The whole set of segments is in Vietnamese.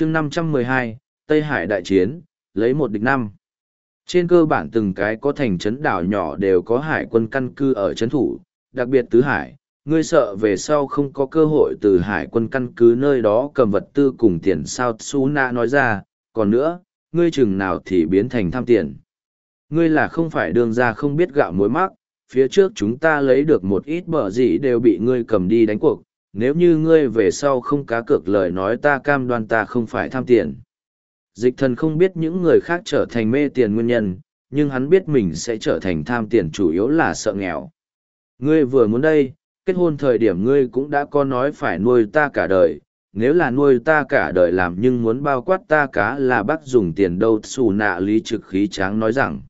chương 512, Tây Hải đại chiến, lấy một địch năm. Trên cơ bản từng cái có thành trấn đảo nhỏ đều có hải quân căn cư ở trấn thủ, đặc biệt tứ hải, ngươi sợ về sau không có cơ hội từ hải quân căn cứ nơi đó cầm vật tư cùng tiền sao su na nói ra, còn nữa, ngươi chừng nào thì biến thành tham tiền. Ngươi là không phải đường ra không biết gạo mối mắc, phía trước chúng ta lấy được một ít bờ gì đều bị ngươi cầm đi đánh cuộc, nếu như ngươi về sau không cá cược lời nói ta cam đoan ta không phải tham tiền. Dịch thần không biết những người khác trở thành mê tiền nguyên nhân, nhưng hắn biết mình sẽ trở thành tham tiền chủ yếu là sợ nghèo. Ngươi vừa muốn đây, kết hôn thời điểm ngươi cũng đã có nói phải nuôi ta cả đời, nếu là nuôi ta cả đời làm nhưng muốn bao quát ta cá là bác dùng tiền đâu xù nạ lý trực khí tráng nói rằng.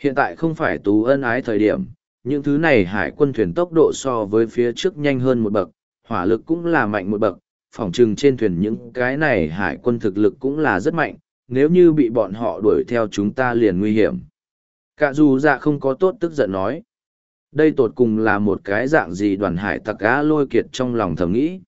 Hiện tại không phải tú ân ái thời điểm, những thứ này hải quân thuyền tốc độ so với phía trước nhanh hơn một bậc, hỏa lực cũng là mạnh một bậc, phỏng chừng trên thuyền những cái này hải quân thực lực cũng là rất mạnh, nếu như bị bọn họ đuổi theo chúng ta liền nguy hiểm. Cả dù dạ không có tốt tức giận nói. Đây tột cùng là một cái dạng gì đoàn hải tặc á lôi kiệt trong lòng thầm nghĩ.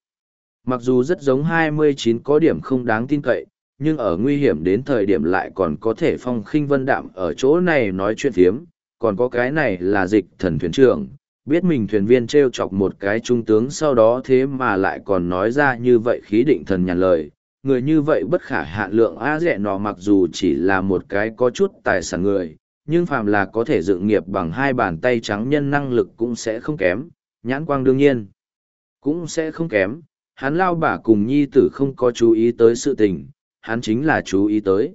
Mặc dù rất giống 29 có điểm không đáng tin cậy, nhưng ở nguy hiểm đến thời điểm lại còn có thể phong khinh vân đạm ở chỗ này nói chuyện thiếm, còn có cái này là dịch thần thuyền trưởng, biết mình thuyền viên treo chọc một cái trung tướng sau đó thế mà lại còn nói ra như vậy khí định thần nhàn lời. Người như vậy bất khả hạn lượng a rẻ nọ mặc dù chỉ là một cái có chút tài sản người, nhưng phàm là có thể dựng nghiệp bằng hai bàn tay trắng nhân năng lực cũng sẽ không kém, nhãn quang đương nhiên cũng sẽ không kém. Hắn lao bà cùng nhi tử không có chú ý tới sự tình, hắn chính là chú ý tới.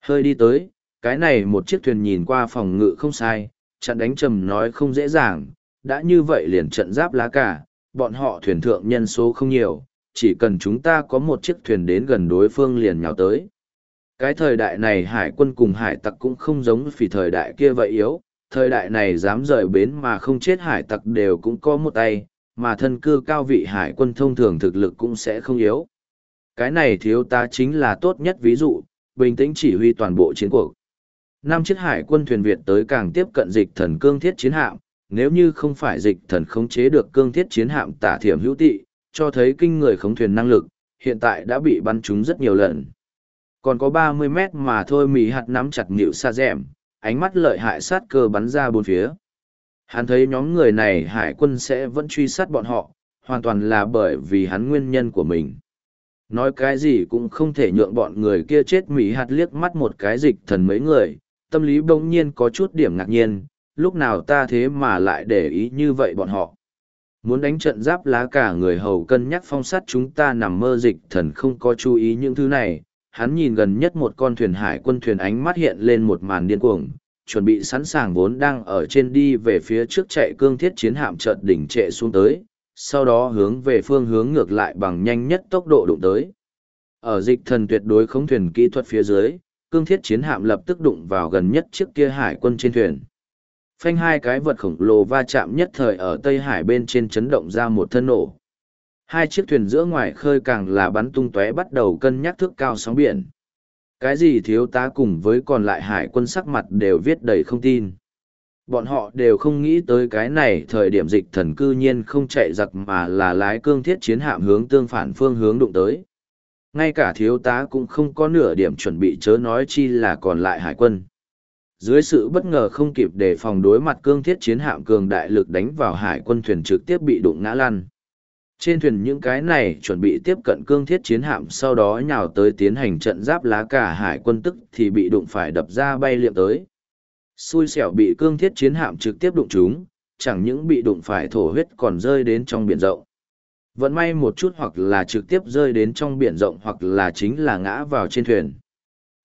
Hơi đi tới, cái này một chiếc thuyền nhìn qua phòng ngự không sai, chặn đánh trầm nói không dễ dàng, đã như vậy liền trận giáp lá cả, bọn họ thuyền thượng nhân số không nhiều, chỉ cần chúng ta có một chiếc thuyền đến gần đối phương liền nhào tới. Cái thời đại này hải quân cùng hải tặc cũng không giống vì thời đại kia vậy yếu, thời đại này dám rời bến mà không chết hải tặc đều cũng có một tay, mà thân cư cao vị hải quân thông thường thực lực cũng sẽ không yếu. Cái này thiếu ta chính là tốt nhất ví dụ, bình tĩnh chỉ huy toàn bộ chiến cuộc. Năm chiếc hải quân thuyền Việt tới càng tiếp cận dịch thần cương thiết chiến hạm, nếu như không phải dịch thần khống chế được cương thiết chiến hạm tả thiểm hữu tị, cho thấy kinh người khống thuyền năng lực, hiện tại đã bị bắn trúng rất nhiều lần. Còn có 30 mét mà thôi mì hạt nắm chặt nịu xa dẻm, ánh mắt lợi hại sát cơ bắn ra bốn phía. Hắn thấy nhóm người này hải quân sẽ vẫn truy sát bọn họ, hoàn toàn là bởi vì hắn nguyên nhân của mình. Nói cái gì cũng không thể nhượng bọn người kia chết mỹ hạt liếc mắt một cái dịch thần mấy người, tâm lý bỗng nhiên có chút điểm ngạc nhiên, lúc nào ta thế mà lại để ý như vậy bọn họ. Muốn đánh trận giáp lá cả người hầu cân nhắc phong sát chúng ta nằm mơ dịch thần không có chú ý những thứ này, hắn nhìn gần nhất một con thuyền hải quân thuyền ánh mắt hiện lên một màn điên cuồng, chuẩn bị sẵn sàng vốn đang ở trên đi về phía trước chạy cương thiết chiến hạm chợt đỉnh trệ xuống tới, sau đó hướng về phương hướng ngược lại bằng nhanh nhất tốc độ đụng tới. Ở dịch thần tuyệt đối không thuyền kỹ thuật phía dưới, cương thiết chiến hạm lập tức đụng vào gần nhất chiếc kia hải quân trên thuyền. Phanh hai cái vật khổng lồ va chạm nhất thời ở Tây Hải bên trên chấn động ra một thân nổ. Hai chiếc thuyền giữa ngoài khơi càng là bắn tung tóe bắt đầu cân nhắc thước cao sóng biển. Cái gì thiếu tá cùng với còn lại hải quân sắc mặt đều viết đầy không tin. Bọn họ đều không nghĩ tới cái này, thời điểm dịch thần cư nhiên không chạy giặc mà là lái cương thiết chiến hạm hướng tương phản phương hướng đụng tới. Ngay cả thiếu tá cũng không có nửa điểm chuẩn bị chớ nói chi là còn lại hải quân dưới sự bất ngờ không kịp để phòng đối mặt cương thiết chiến hạm cường đại lực đánh vào hải quân thuyền trực tiếp bị đụng ngã lăn. Trên thuyền những cái này chuẩn bị tiếp cận cương thiết chiến hạm sau đó nhào tới tiến hành trận giáp lá cả hải quân tức thì bị đụng phải đập ra bay liệm tới. Xui xẻo bị cương thiết chiến hạm trực tiếp đụng chúng, chẳng những bị đụng phải thổ huyết còn rơi đến trong biển rộng. Vẫn may một chút hoặc là trực tiếp rơi đến trong biển rộng hoặc là chính là ngã vào trên thuyền.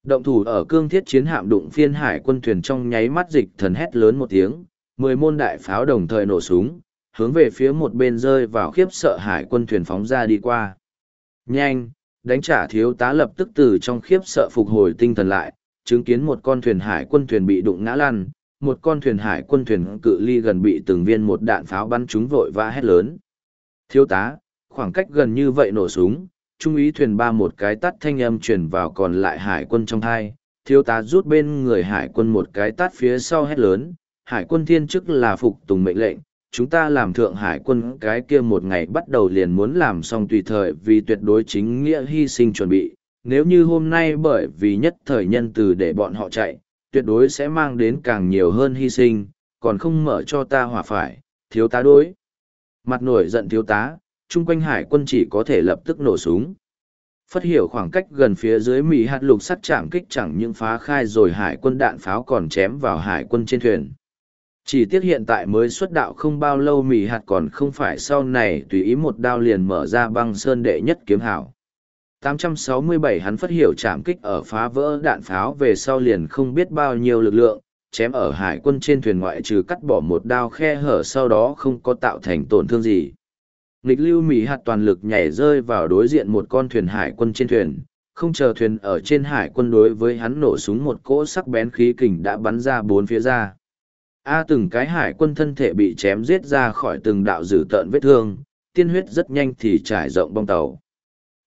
Động thủ ở cương thiết chiến hạm đụng phiên hải quân thuyền trong nháy mắt dịch thần hét lớn một tiếng, mười môn đại pháo đồng thời nổ súng, hướng về phía một bên rơi vào khiếp sợ hải quân thuyền phóng ra đi qua. Nhanh, đánh trả thiếu tá lập tức từ trong khiếp sợ phục hồi tinh thần lại, chứng kiến một con thuyền hải quân thuyền bị đụng ngã lăn, một con thuyền hải quân thuyền cự ly gần bị từng viên một đạn pháo bắn trúng vội và hét lớn. Thiếu tá, khoảng cách gần như vậy nổ súng, trung úy thuyền ba một cái tắt thanh âm truyền vào còn lại hải quân trong hai, thiếu tá rút bên người hải quân một cái tắt phía sau hét lớn, hải quân thiên chức là phục tùng mệnh lệnh, chúng ta làm thượng hải quân cái kia một ngày bắt đầu liền muốn làm xong tùy thời vì tuyệt đối chính nghĩa hy sinh chuẩn bị, nếu như hôm nay bởi vì nhất thời nhân từ để bọn họ chạy, tuyệt đối sẽ mang đến càng nhiều hơn hy sinh, còn không mở cho ta hỏa phải, thiếu tá đối. Mặt nổi giận thiếu tá, chung quanh hải quân chỉ có thể lập tức nổ súng. Phất hiểu khoảng cách gần phía dưới Mỹ hạt lục sắt chạm kích chẳng những phá khai rồi hải quân đạn pháo còn chém vào hải quân trên thuyền. Chỉ tiếc hiện tại mới xuất đạo không bao lâu Mỹ hạt còn không phải sau này tùy ý một đao liền mở ra băng sơn đệ nhất kiếm hảo. 867 hắn phất hiểu chạm kích ở phá vỡ đạn pháo về sau liền không biết bao nhiêu lực lượng, chém ở hải quân trên thuyền ngoại trừ cắt bỏ một đao khe hở sau đó không có tạo thành tổn thương gì. Nghịch lưu Mỹ hạt toàn lực nhảy rơi vào đối diện một con thuyền hải quân trên thuyền, không chờ thuyền ở trên hải quân đối với hắn nổ súng một cỗ sắc bén khí kình đã bắn ra bốn phía ra. A từng cái hải quân thân thể bị chém giết ra khỏi từng đạo dử tợn vết thương, tiên huyết rất nhanh thì trải rộng bong tàu.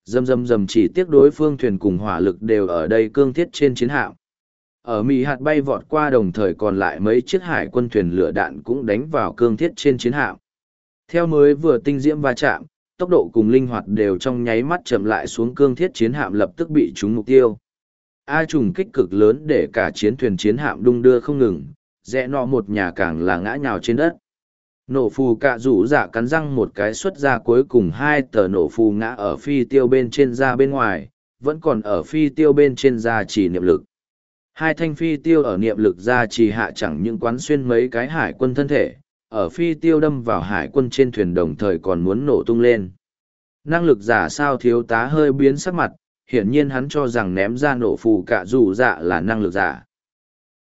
Dầm dầm dầm chỉ tiếc đối phương thuyền cùng hỏa lực đều ở đây cương thiết trên chiến hạm. Ở Mỹ hạt bay vọt qua đồng thời còn lại mấy chiếc hải quân thuyền lửa đạn cũng đánh vào cương thiết trên chiến hạm. Theo mới vừa tinh diễm va chạm, tốc độ cùng linh hoạt đều trong nháy mắt chậm lại xuống cương thiết chiến hạm lập tức bị trúng mục tiêu. A trùng kích cực lớn để cả chiến thuyền chiến hạm đung đưa không ngừng, rẽ nọ một nhà càng là ngã nhào trên đất. Nổ phù cạ rủ giả cắn răng một cái xuất ra cuối cùng hai tờ nổ phù ngã ở phi tiêu bên trên ra bên ngoài, vẫn còn ở phi tiêu bên trên ra chỉ niệm lực. Hai thanh phi tiêu ở niệm lực ra chỉ hạ chẳng những quán xuyên mấy cái hải quân thân thể, ở phi tiêu đâm vào hải quân trên thuyền đồng thời còn muốn nổ tung lên. Năng lực giả sao thiếu tá hơi biến sắc mặt, hiển nhiên hắn cho rằng ném ra nổ phù cả dù dạ là năng lực giả.